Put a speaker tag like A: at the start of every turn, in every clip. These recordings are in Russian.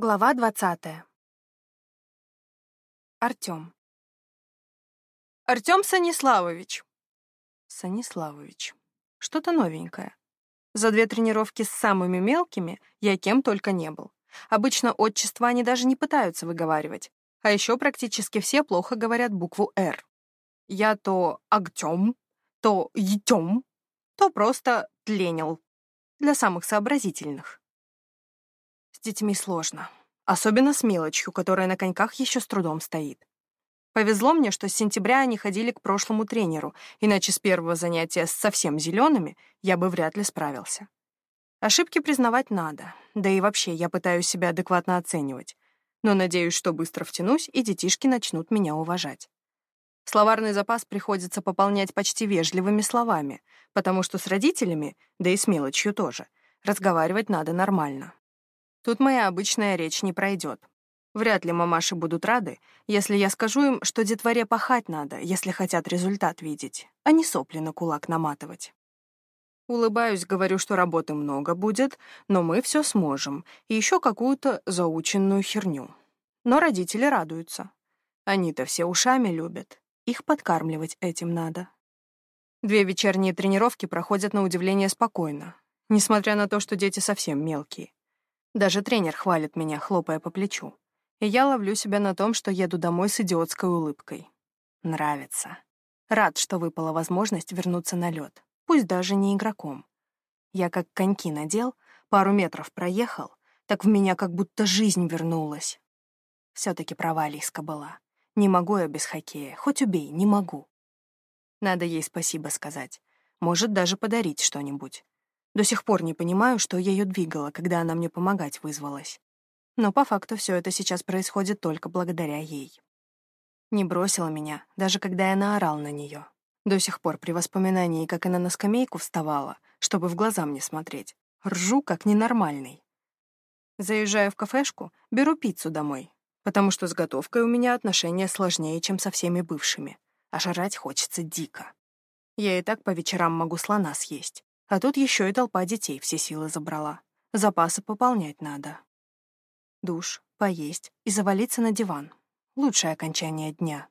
A: Глава двадцатая. Артём. Артём Саниславович. Саниславович. Что-то новенькое. За две тренировки с самыми мелкими я кем только не был. Обычно отчество они даже не пытаются выговаривать. А ещё практически все плохо говорят букву «Р». Я то «Агтём», то «Йтём», то просто «Тленил». Для самых сообразительных. Детьми сложно. Особенно с мелочью, которая на коньках еще с трудом стоит. Повезло мне, что с сентября они ходили к прошлому тренеру, иначе с первого занятия с совсем зелеными я бы вряд ли справился. Ошибки признавать надо, да и вообще я пытаюсь себя адекватно оценивать. Но надеюсь, что быстро втянусь, и детишки начнут меня уважать. Словарный запас приходится пополнять почти вежливыми словами, потому что с родителями, да и с мелочью тоже, разговаривать надо нормально. Тут моя обычная речь не пройдет. Вряд ли мамаши будут рады, если я скажу им, что детворе пахать надо, если хотят результат видеть, а не сопли на кулак наматывать. Улыбаюсь, говорю, что работы много будет, но мы все сможем, и еще какую-то заученную херню. Но родители радуются. Они-то все ушами любят, их подкармливать этим надо. Две вечерние тренировки проходят на удивление спокойно, несмотря на то, что дети совсем мелкие. Даже тренер хвалит меня, хлопая по плечу. И я ловлю себя на том, что еду домой с идиотской улыбкой. Нравится. Рад, что выпала возможность вернуться на лед, пусть даже не игроком. Я как коньки надел, пару метров проехал, так в меня как будто жизнь вернулась. все таки права Лиска была. Не могу я без хоккея, хоть убей, не могу. Надо ей спасибо сказать. Может, даже подарить что-нибудь. До сих пор не понимаю, что ею двигало, когда она мне помогать вызвалась. Но по факту все это сейчас происходит только благодаря ей. Не бросила меня, даже когда я наорал на нее. До сих пор при воспоминании, как она на скамейку вставала, чтобы в глаза мне смотреть, ржу как ненормальный. Заезжаю в кафешку, беру пиццу домой, потому что с готовкой у меня отношения сложнее, чем со всеми бывшими, а жрать хочется дико. Я и так по вечерам могу слона съесть. А тут еще и толпа детей все силы забрала. Запасы пополнять надо. Душ, поесть и завалиться на диван. Лучшее окончание дня.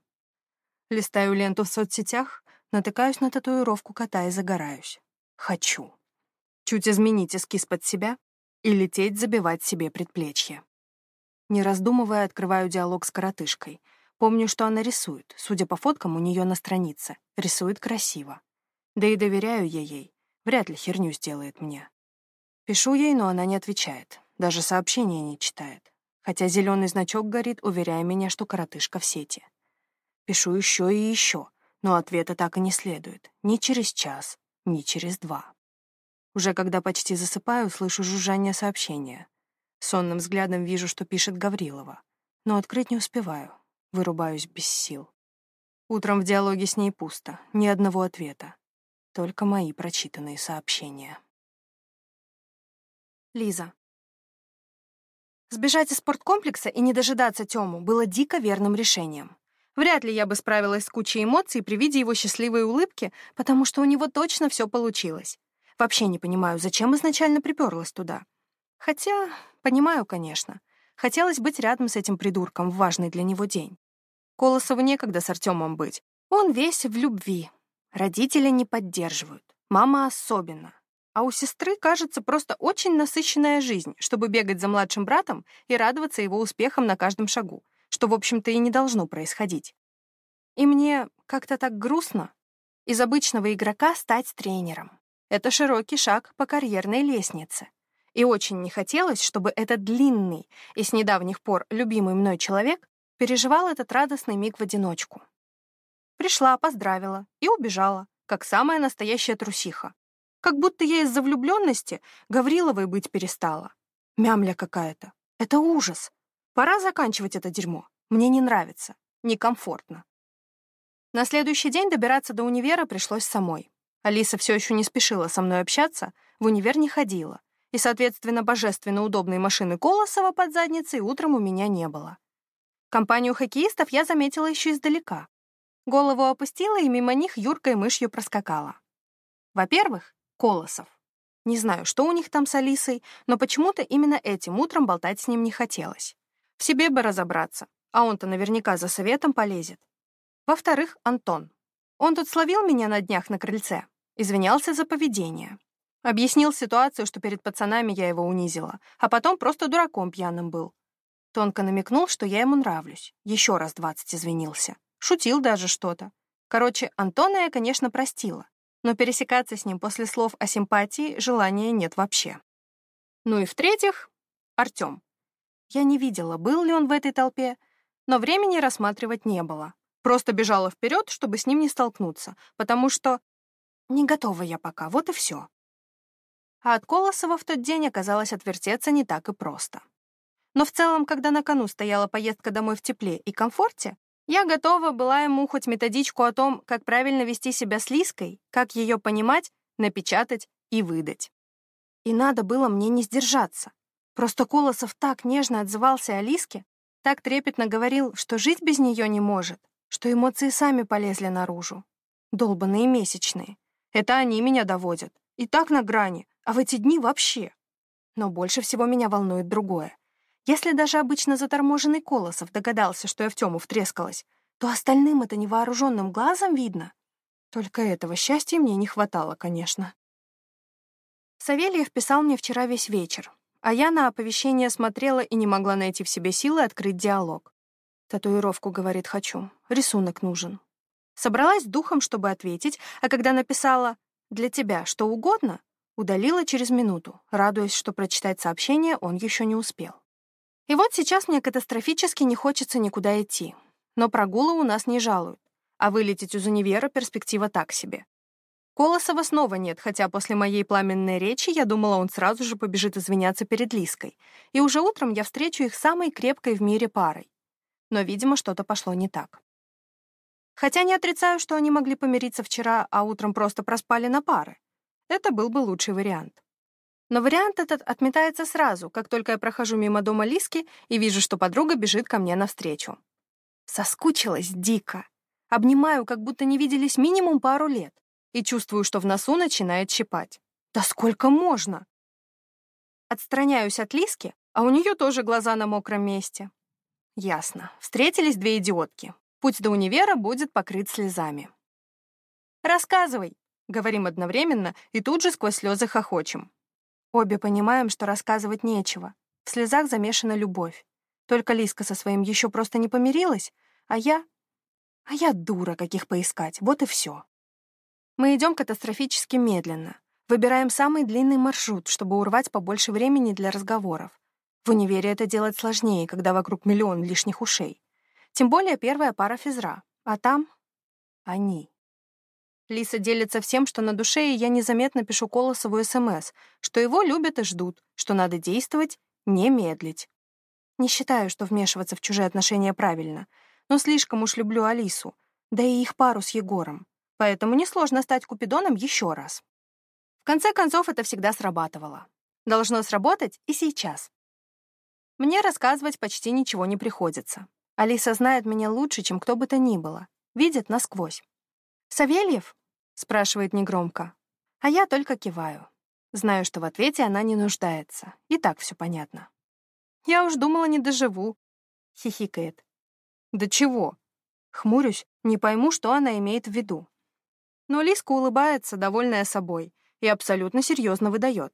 A: Листаю ленту в соцсетях, натыкаюсь на татуировку кота и загораюсь. Хочу. Чуть изменить эскиз под себя и лететь забивать себе предплечье. Не раздумывая, открываю диалог с коротышкой. Помню, что она рисует. Судя по фоткам у нее на странице. Рисует красиво. Да и доверяю я ей. Вряд ли херню сделает мне. Пишу ей, но она не отвечает. Даже сообщения не читает. Хотя зеленый значок горит, уверяя меня, что коротышка в сети. Пишу еще и еще, но ответа так и не следует. Ни через час, ни через два. Уже когда почти засыпаю, слышу жужжание сообщения. Сонным взглядом вижу, что пишет Гаврилова. Но открыть не успеваю. Вырубаюсь без сил. Утром в диалоге с ней пусто, ни одного ответа. Только мои прочитанные сообщения. Лиза. Сбежать из спорткомплекса и не дожидаться Тему было дико верным решением. Вряд ли я бы справилась с кучей эмоций при виде его счастливой улыбки, потому что у него точно все получилось. Вообще не понимаю, зачем изначально приперлась туда. Хотя, понимаю, конечно. Хотелось быть рядом с этим придурком в важный для него день. Колосову некогда с Артемом быть. Он весь в любви, Родители не поддерживают, мама особенно. А у сестры, кажется, просто очень насыщенная жизнь, чтобы бегать за младшим братом и радоваться его успехам на каждом шагу, что, в общем-то, и не должно происходить. И мне как-то так грустно из обычного игрока стать тренером. Это широкий шаг по карьерной лестнице. И очень не хотелось, чтобы этот длинный и с недавних пор любимый мной человек переживал этот радостный миг в одиночку. Пришла, поздравила и убежала, как самая настоящая трусиха. Как будто я из-за влюбленности Гавриловой быть перестала. Мямля какая-то. Это ужас. Пора заканчивать это дерьмо. Мне не нравится. Некомфортно. На следующий день добираться до универа пришлось самой. Алиса все еще не спешила со мной общаться, в универ не ходила, и, соответственно, божественно удобной машины Колосова под задницей утром у меня не было. Компанию хоккеистов я заметила еще издалека. Голову опустила и мимо них юркой мышью проскакала. Во-первых, Колосов. Не знаю, что у них там с Алисой, но почему-то именно этим утром болтать с ним не хотелось. В себе бы разобраться, а он-то наверняка за советом полезет. Во-вторых, Антон. Он тут словил меня на днях на крыльце, извинялся за поведение. Объяснил ситуацию, что перед пацанами я его унизила, а потом просто дураком пьяным был. Тонко намекнул, что я ему нравлюсь. Еще раз двадцать извинился. Шутил даже что-то. Короче, Антона я, конечно, простила, но пересекаться с ним после слов о симпатии желания нет вообще. Ну и в-третьих, Артём. Я не видела, был ли он в этой толпе, но времени рассматривать не было. Просто бежала вперед, чтобы с ним не столкнуться, потому что не готова я пока, вот и все. А от Колосова в тот день оказалось отвертеться не так и просто. Но в целом, когда на кону стояла поездка домой в тепле и комфорте, я готова была ему хоть методичку о том, как правильно вести себя с Лиской, как ее понимать, напечатать и выдать. И надо было мне не сдержаться. Просто Колосов так нежно отзывался о Лиске, так трепетно говорил, что жить без нее не может, что эмоции сами полезли наружу. Долбаные месячные. Это они меня доводят. И так на грани, а в эти дни вообще. Но больше всего меня волнует другое. Если даже обычно заторможенный Колосов догадался, что я в тему втрескалась, то остальным это невооруженным глазом видно. Только этого счастья мне не хватало, конечно. Савельев писал мне вчера весь вечер, а я на оповещение смотрела и не могла найти в себе силы открыть диалог. Татуировку, говорит, хочу. Рисунок нужен. Собралась духом, чтобы ответить, а когда написала «для тебя что угодно», удалила через минуту, радуясь, что прочитать сообщение он еще не успел. И вот сейчас мне катастрофически не хочется никуда идти. Но прогулы у нас не жалуют, а вылететь из универа перспектива так себе. Колосова снова нет, хотя после моей пламенной речи я думала, он сразу же побежит извиняться перед Лиской, и уже утром я встречу их самой крепкой в мире парой но, видимо, что-то пошло не так. Хотя не отрицаю, что они могли помириться вчера, а утром просто проспали на пары. Это был бы лучший вариант. Но вариант этот отметается сразу, как только я прохожу мимо дома Лиски и вижу, что подруга бежит ко мне навстречу. Соскучилась дико. Обнимаю, как будто не виделись минимум пару лет, и чувствую, что в носу начинает щипать. Да сколько можно? Отстраняюсь от Лиски, а у нее тоже глаза на мокром месте. Ясно. Встретились две идиотки. Путь до универа будет покрыт слезами. «Рассказывай», — говорим одновременно и тут же сквозь слезы хохочем. Обе понимаем, что рассказывать нечего. В слезах замешана любовь. Только Лиска со своим еще просто не помирилась, а я... А я дура, каких поискать, вот и все. Мы идем катастрофически медленно. Выбираем самый длинный маршрут, чтобы урвать побольше времени для разговоров. В универе это делать сложнее, когда вокруг миллион лишних ушей. Тем более первая пара физра. А там — они. Лиса делится всем, что на душе, и я незаметно пишу Колосову СМС, что его любят и ждут, что надо действовать, не медлить. Не считаю, что вмешиваться в чужие отношения правильно, но слишком уж люблю Алису, да и их пару с Егором, поэтому несложно стать Купидоном еще раз. В конце концов, это всегда срабатывало. Должно сработать и сейчас. Мне рассказывать почти ничего не приходится. Алиса знает меня лучше, чем кто бы то ни было. Видит насквозь. «Савельев?» — спрашивает негромко. А я только киваю. Знаю, что в ответе она не нуждается. И так все понятно. «Я уж думала, не доживу», — хихикает. «Да чего?» Хмурюсь, не пойму, что она имеет в виду. Но Лиска улыбается, довольная собой, и абсолютно серьезно выдает.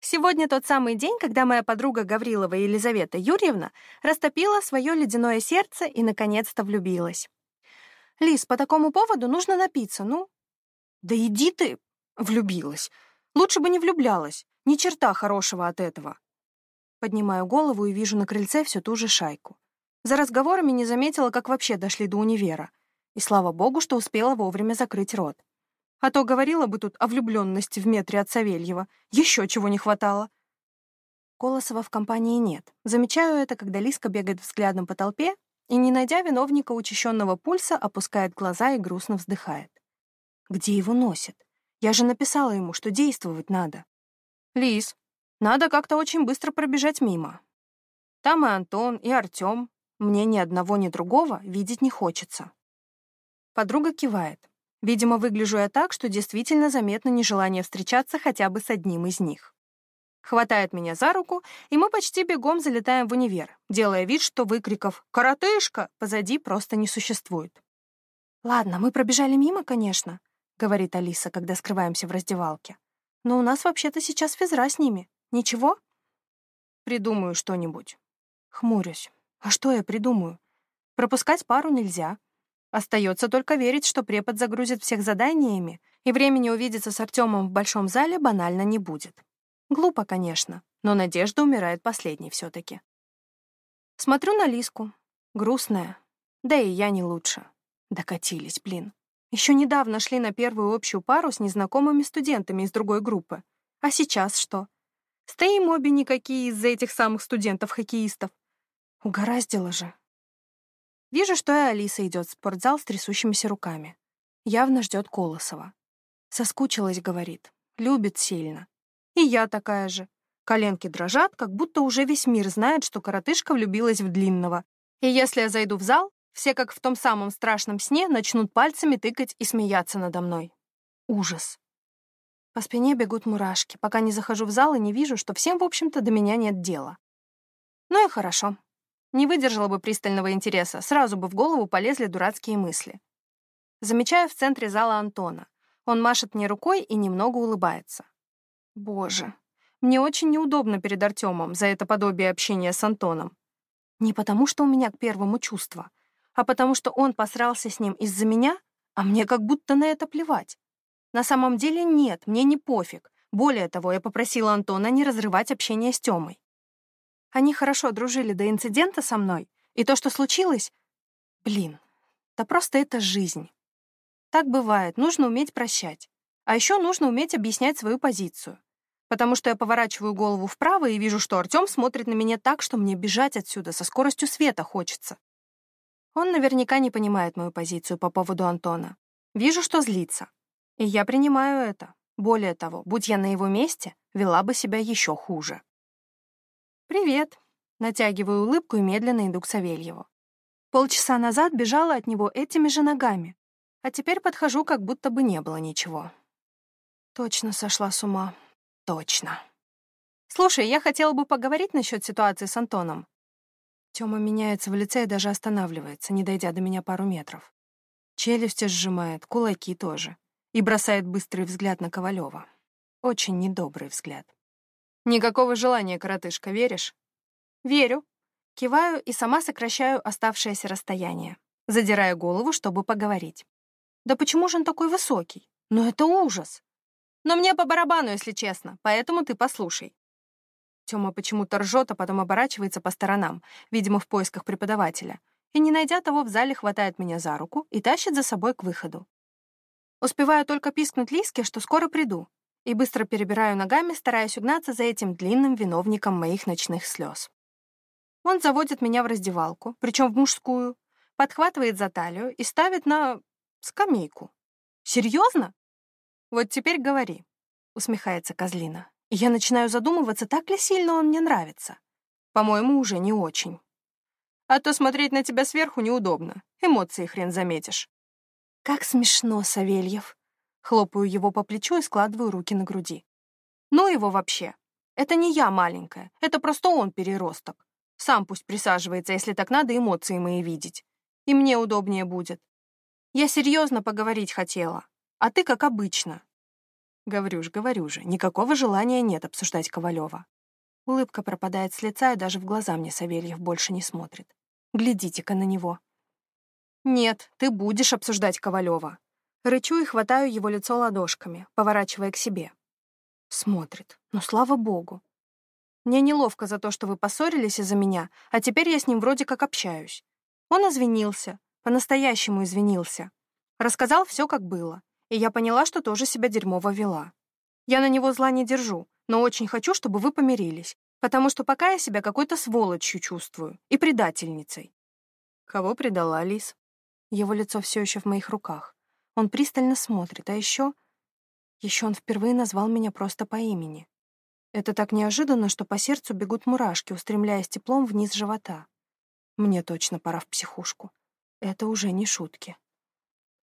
A: Сегодня тот самый день, когда моя подруга Гаврилова Елизавета Юрьевна растопила свое ледяное сердце и наконец-то влюбилась. «Лиз, по такому поводу нужно напиться, ну?» «Да иди ты!» — влюбилась. «Лучше бы не влюблялась. Ни черта хорошего от этого». Поднимаю голову и вижу на крыльце всю ту же шайку. За разговорами не заметила, как вообще дошли до универа. И слава богу, что успела вовремя закрыть рот. А то говорила бы тут о влюбленности в метре от Савельева. Еще чего не хватало. Колосова в компании нет. Замечаю это, когда Лиска бегает взглядом по толпе и, не найдя виновника учащенного пульса, опускает глаза и грустно вздыхает. Где его носит? Я же написала ему, что действовать надо. Лис, надо как-то очень быстро пробежать мимо. Там и Антон, и Артем. Мне ни одного, ни другого видеть не хочется. Подруга кивает. Видимо, выгляжу я так, что действительно заметно нежелание встречаться хотя бы с одним из них. Хватает меня за руку, и мы почти бегом залетаем в универ, делая вид, что выкриков «Коротышка!» позади просто не существует. «Ладно, мы пробежали мимо, конечно», — говорит Алиса, когда скрываемся в раздевалке. «Но у нас вообще-то сейчас физра с ними. Ничего?» «Придумаю что-нибудь». Хмурюсь. «А что я придумаю? Пропускать пару нельзя. Остается только верить, что препод загрузит всех заданиями, и времени увидеться с Артемом в большом зале банально не будет. Глупо, конечно, но надежда умирает последней все-таки. Смотрю на Лиску. Грустная. Да и я не лучше. Докатились, блин. Еще недавно шли на первую общую пару с незнакомыми студентами из другой группы. А сейчас что? Стоим обе никакие из-за этих самых студентов-хоккеистов. Угораздило же. Вижу, что и Алиса идет в спортзал с трясущимися руками. Явно ждет Колосова. Соскучилась, говорит. Любит сильно. И я такая же. Коленки дрожат, как будто уже весь мир знает, что коротышка влюбилась в длинного. И если я зайду в зал, все, как в том самом страшном сне, начнут пальцами тыкать и смеяться надо мной. Ужас. По спине бегут мурашки, пока не захожу в зал и не вижу, что всем, в общем-то, до меня нет дела. Ну и хорошо. Не выдержала бы пристального интереса, сразу бы в голову полезли дурацкие мысли. Замечаю в центре зала Антона. Он машет мне рукой и немного улыбается. Боже, мне очень неудобно перед Артемом за это подобие общения с Антоном. Не потому, что у меня к первому чувство, а потому что он посрался с ним из-за меня, а мне как будто на это плевать. На самом деле нет, мне не пофиг. Более того, я попросила Антона не разрывать общение с Тёмой. Они хорошо дружили до инцидента со мной, и то, что случилось... Блин, да просто это жизнь. Так бывает, нужно уметь прощать. А еще нужно уметь объяснять свою позицию. Потому что я поворачиваю голову вправо и вижу, что Артем смотрит на меня так, что мне бежать отсюда со скоростью света хочется. Он наверняка не понимает мою позицию по поводу Антона. Вижу, что злится. И я принимаю это. Более того, будь я на его месте, вела бы себя еще хуже. «Привет!» — натягиваю улыбку и медленно иду к Савельеву. Полчаса назад бежала от него этими же ногами, а теперь подхожу, как будто бы не было ничего. Точно сошла с ума. Точно. Слушай, я хотела бы поговорить насчет ситуации с Антоном. Тёма меняется в лице и даже останавливается, не дойдя до меня пару метров. Челюсти сжимает, кулаки тоже. И бросает быстрый взгляд на Ковалева. Очень недобрый взгляд. Никакого желания, коротышка, веришь? Верю. Киваю и сама сокращаю оставшееся расстояние, задирая голову, чтобы поговорить. Да почему же он такой высокий? Ну это ужас. Но мне по барабану, если честно, поэтому ты послушай. Тёма почему-то ржет, а потом оборачивается по сторонам, видимо, в поисках преподавателя, и, не найдя того, в зале хватает меня за руку и тащит за собой к выходу. Успеваю только пискнуть Лиске, что скоро приду, и быстро перебираю ногами, стараясь угнаться за этим длинным виновником моих ночных слез. Он заводит меня в раздевалку, причем в мужскую, подхватывает за талию и ставит на скамейку. «Серьезно?» «Вот теперь говори», — усмехается Козлина. Я начинаю задумываться, так ли сильно он мне нравится. По-моему, уже не очень. А то смотреть на тебя сверху неудобно. Эмоции хрен заметишь. Как смешно, Савельев. Хлопаю его по плечу и складываю руки на груди. Ну его вообще. Это не я маленькая, это просто он переросток. Сам пусть присаживается, если так надо эмоции мои видеть. И мне удобнее будет. Я серьезно поговорить хотела, а ты как обычно. Говорю же, говорю же, никакого желания нет обсуждать Ковалева. Улыбка пропадает с лица, и даже в глаза мне Савельев больше не смотрит. Глядите-ка на него. Нет, ты будешь обсуждать Ковалева. Рычу и хватаю его лицо ладошками, поворачивая к себе. Смотрит. Ну, слава богу. Мне неловко за то, что вы поссорились из-за меня, а теперь я с ним вроде как общаюсь. Он извинился, по-настоящему извинился. Рассказал все, как было. И я поняла, что тоже себя дерьмово вела. Я на него зла не держу, но очень хочу, чтобы вы помирились, потому что пока я себя какой-то сволочью чувствую и предательницей. Кого предала Лис? Его лицо все еще в моих руках. Он пристально смотрит, а еще... Еще он впервые назвал меня просто по имени. Это так неожиданно, что по сердцу бегут мурашки, устремляясь теплом вниз живота. Мне точно пора в психушку. Это уже не шутки.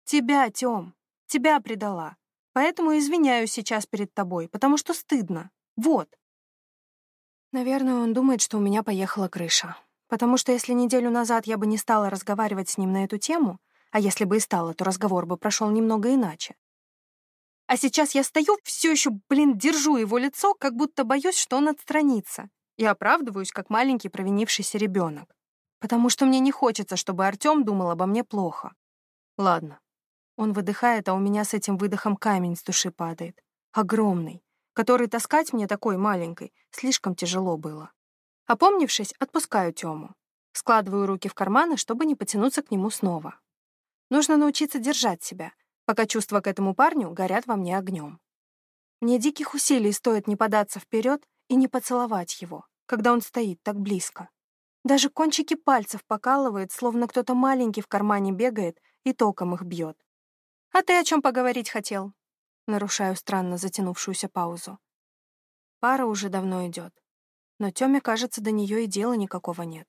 A: Тебя, Тём, тебя предала. Поэтому извиняюсь сейчас перед тобой, потому что стыдно. Вот. Наверное, он думает, что у меня поехала крыша. Потому что если неделю назад я бы не стала разговаривать с ним на эту тему, а если бы и стала, то разговор бы прошел немного иначе. А сейчас я стою, все еще, блин, держу его лицо, как будто боюсь, что он отстранится, и оправдываюсь, как маленький провинившийся ребенок. Потому что мне не хочется, чтобы Артем думал обо мне плохо. Ладно. Он выдыхает, а у меня с этим выдохом камень с души падает. Огромный, который таскать мне такой маленькой слишком тяжело было. Опомнившись, отпускаю Тему. Складываю руки в карманы, чтобы не потянуться к нему снова. Нужно научиться держать себя, пока чувства к этому парню горят во мне огнем. Мне диких усилий стоит не податься вперед и не поцеловать его, когда он стоит так близко. Даже кончики пальцев покалывает, словно кто-то маленький в кармане бегает и током их бьет. «А ты о чем поговорить хотел?» Нарушаю странно затянувшуюся паузу. Пара уже давно идет но Тёме, кажется, до неё и дела никакого нет.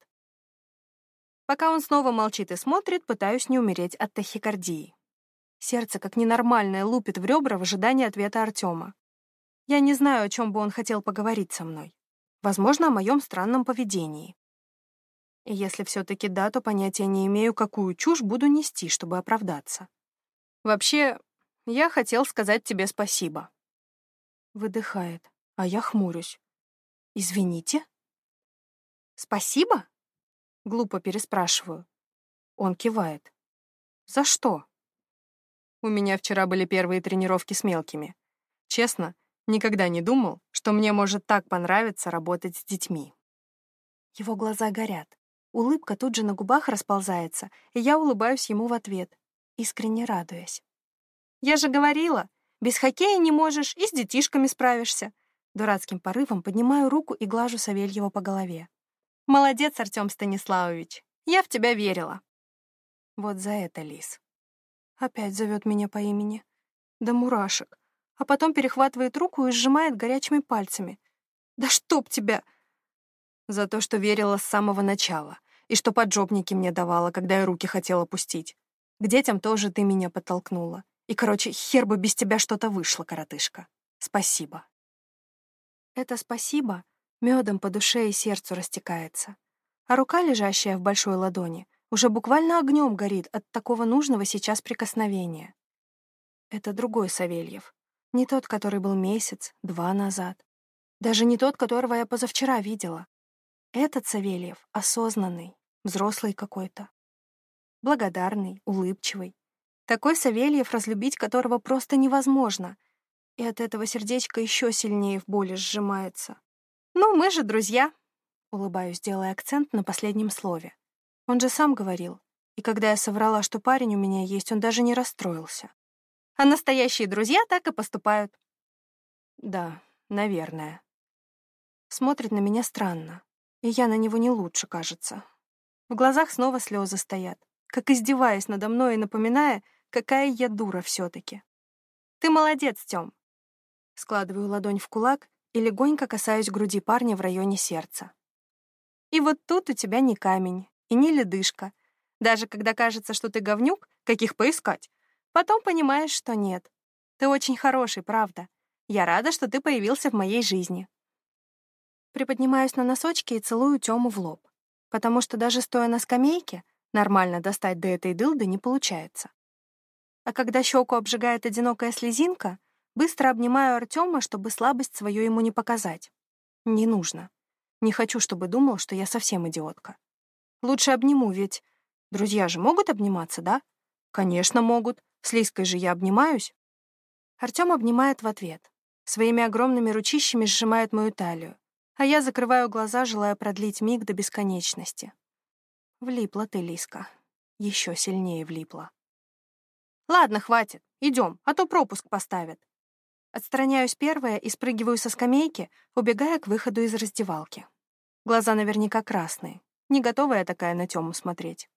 A: Пока он снова молчит и смотрит, пытаюсь не умереть от тахикардии. Сердце, как ненормальное, лупит в ребра в ожидании ответа Артема. Я не знаю, о чем бы он хотел поговорить со мной. Возможно, о моем странном поведении. И если все таки да, то понятия не имею, какую чушь буду нести, чтобы оправдаться. Вообще, я хотел сказать тебе спасибо. Выдыхает, а я хмурюсь. «Извините?» «Спасибо?» — глупо переспрашиваю. Он кивает. «За что?» У меня вчера были первые тренировки с мелкими. Честно, никогда не думал, что мне может так понравиться работать с детьми. Его глаза горят. Улыбка тут же на губах расползается, и я улыбаюсь ему в ответ, искренне радуясь. «Я же говорила, без хоккея не можешь и с детишками справишься. Дурацким порывом поднимаю руку и глажу Савельева по голове. «Молодец, Артем Станиславович! Я в тебя верила!» Вот за это лис. Опять зовет меня по имени. Да мурашек. А потом перехватывает руку и сжимает горячими пальцами. «Да чтоб тебя!» За то, что верила с самого начала, и что поджопники мне давала, когда я руки хотела пустить. К детям тоже ты меня подтолкнула. И, короче, хер бы без тебя что-то вышло, коротышка. Спасибо. Это спасибо медом по душе и сердцу растекается. А рука, лежащая в большой ладони, уже буквально огнем горит от такого нужного сейчас прикосновения. Это другой Савельев. Не тот, который был месяц, два назад. Даже не тот, которого я позавчера видела. Этот Савельев осознанный, взрослый какой-то. Благодарный, улыбчивый. Такой Савельев, разлюбить которого просто невозможно — и от этого сердечко еще сильнее в боли сжимается. «Ну, мы же друзья», — улыбаюсь, делая акцент на последнем слове. Он же сам говорил. И когда я соврала, что парень у меня есть, он даже не расстроился. А настоящие друзья так и поступают. Да, наверное. Смотрит на меня странно, и я на него не лучше, кажется. В глазах снова слезы стоят, как издеваясь надо мной и напоминая, какая я дура все таки Ты молодец, Тём. Складываю ладонь в кулак и легонько касаюсь груди парня в районе сердца. И вот тут у тебя не камень и не ледышка. Даже когда кажется, что ты говнюк, каких поискать, потом понимаешь, что нет. Ты очень хороший, правда. Я рада, что ты появился в моей жизни. Приподнимаюсь на носочки и целую Тёму в лоб, потому что даже стоя на скамейке, нормально достать до этой дылды не получается. А когда щеку обжигает одинокая слезинка — Быстро обнимаю Артема, чтобы слабость свою ему не показать. Не нужно. Не хочу, чтобы думал, что я совсем идиотка. Лучше обниму, ведь друзья же могут обниматься, да? Конечно, могут. С Лиской же я обнимаюсь. Артем обнимает в ответ. Своими огромными ручищами сжимает мою талию, а я закрываю глаза, желая продлить миг до бесконечности. Влипла ты, Лиска. Еще сильнее влипла. Ладно, хватит. Идем, а то пропуск поставят. Отстраняюсь первая и спрыгиваю со скамейки, убегая к выходу из раздевалки. Глаза наверняка красные, не готовая такая на Тему смотреть.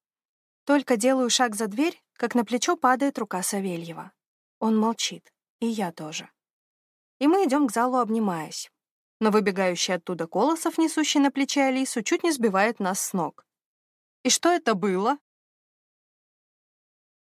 A: Только делаю шаг за дверь, как на плечо падает рука Савельева. Он молчит, и я тоже. И мы идем к залу, обнимаясь. Но выбегающий оттуда Колосов, несущий на плече Алису, чуть не сбивает нас с ног. «И что это было?»